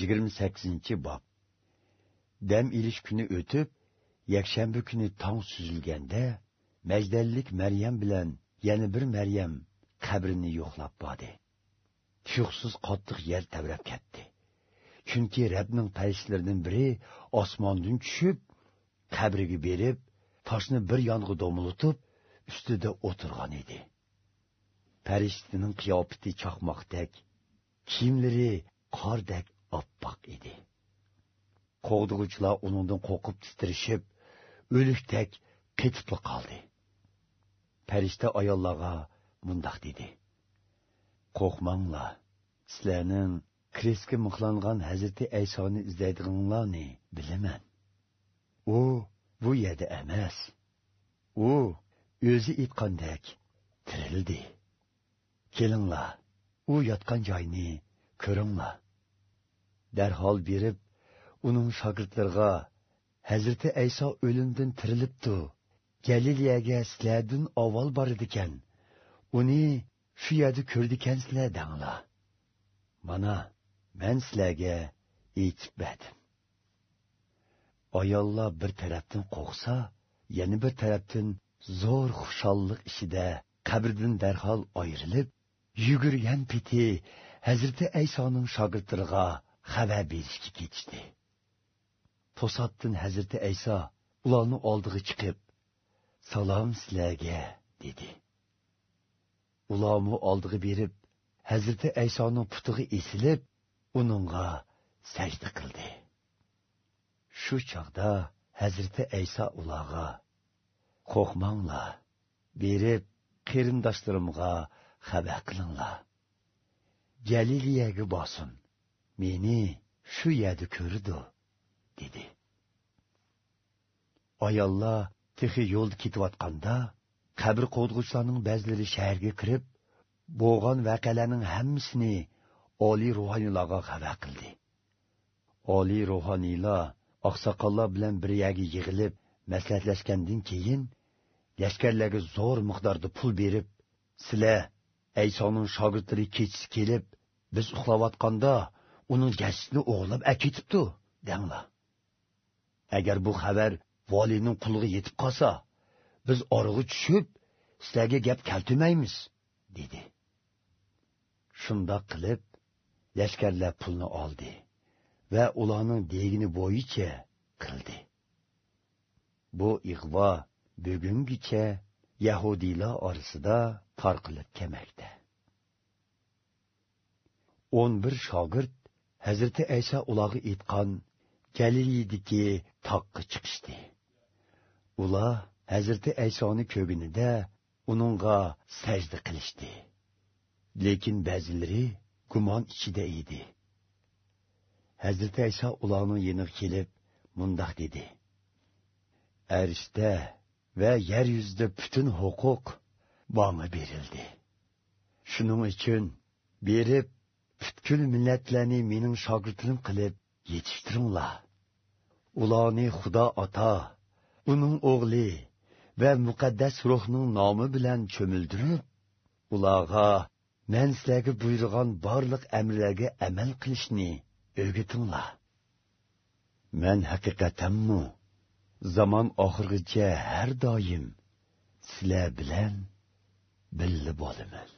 yigirma sakkizinchi bob. Dam ilish kuni o'tib yakshanba kuni tong suzilganda majdallik maryam bilan yana bir maryam qabrini yo'qlab bordi. Tuyuqsiz qattiq yer tavrab ketdi. Chunki rabning farishlaridan biri osmondan tushib qabriga berib toshni bir yong'i do'militib ustida o'tirgan edi. Farishtaning qiyofati chaqmoqdek kiyimlari qordek oppoq edi. Qo'g'dig'uchilar uningdan qo'rqib titrishib o'likdek qetibli qoldi. Farishta ayollarga mundoq dedi. Qo'rqmanglar sizlarning krisga mixlangan hazrati aysoni izlaydiganlarni bilaman. U bu yerda emas. U o'zi aytgandek tirildi. Kelinglar u yotgan joyni ko'ringlar. Darhol berib uning shogirdlariga hazrati ayso o'limdan tirilibdi. Galiliyaga sizlardan avval bor ekan uni shu yerda ko'rdikansizlar danglar. Mana men sizlarga aytib berdim. Ayollar bir tarafdan qo'rqsa yana bir tarafdan zo'r xushalliq ichida qabrdan darhol ayrilib yugurgan peti hazrati aysoning shogirdlariga xabar berishga ketishdi to'satdan hazrati ayso ularni oldiga chiqib salom sizlarga dedi. Ularni oldiga berib hazrati aysoni putiga esilib uningga sajda qildi shu chog'da hazrati ayso ularga qo'rqmanglar berib qarindoshlarimga xabar qilinglar galiliyaga bosin meni shu yerda ko'rdi dedi. Ayollar texi yo'lda ketayotganda qabr qo'dg'uvchilarning ba'zilari shaharga kirib bo'lgan voqealarning hammasini oliy ruhoniylarga xabar qildi. Oliy ruhoniylar oqsoqollar bilan bir yerga yig'ilib maslahatlashgandan keyin lashkarlarga zo'r miqdorda pul berib sizlar aysoning shogirdlari kechisi kelib biz uxlayotganda uning jasadini o'g'irlab aketibdi danglar. Agar bu xabar voliyning quliga yetib qolsa biz orig'i tushib sizlarga gap kaltimaymiz dedi. Shundoq qilib lashkarlar pulni oldi va ularning degini bo'yicha qildi bu ig'vo bugungacha yahudiylar orasida tarqilib kelmoqda o'n bir shogird hazrati ayso ularga aytgan galiliydagi toqqa chiqishdi ular hazrati aysoni ko'ginida uningga sajda qilishdi lekin ba'zilari gumon ichida edi hazrati ayso ularning yeniga kelib mundoq dedi. Arishda va yer yuzida butun huquq banga berildi shuning uchun berib butkul millatlarni mening shogirdlarim qilib yetishtiringlar ularni xudo ota uning o'g'li va muqaddas ruhning nomi bilan cho'mildirib ularga man sizlarga buyurgan barliq amrlarga amal qilishni o'rgatinglar man haqiqatanmi zamon oxirigacha har doim sizlar bilan birga bo'laman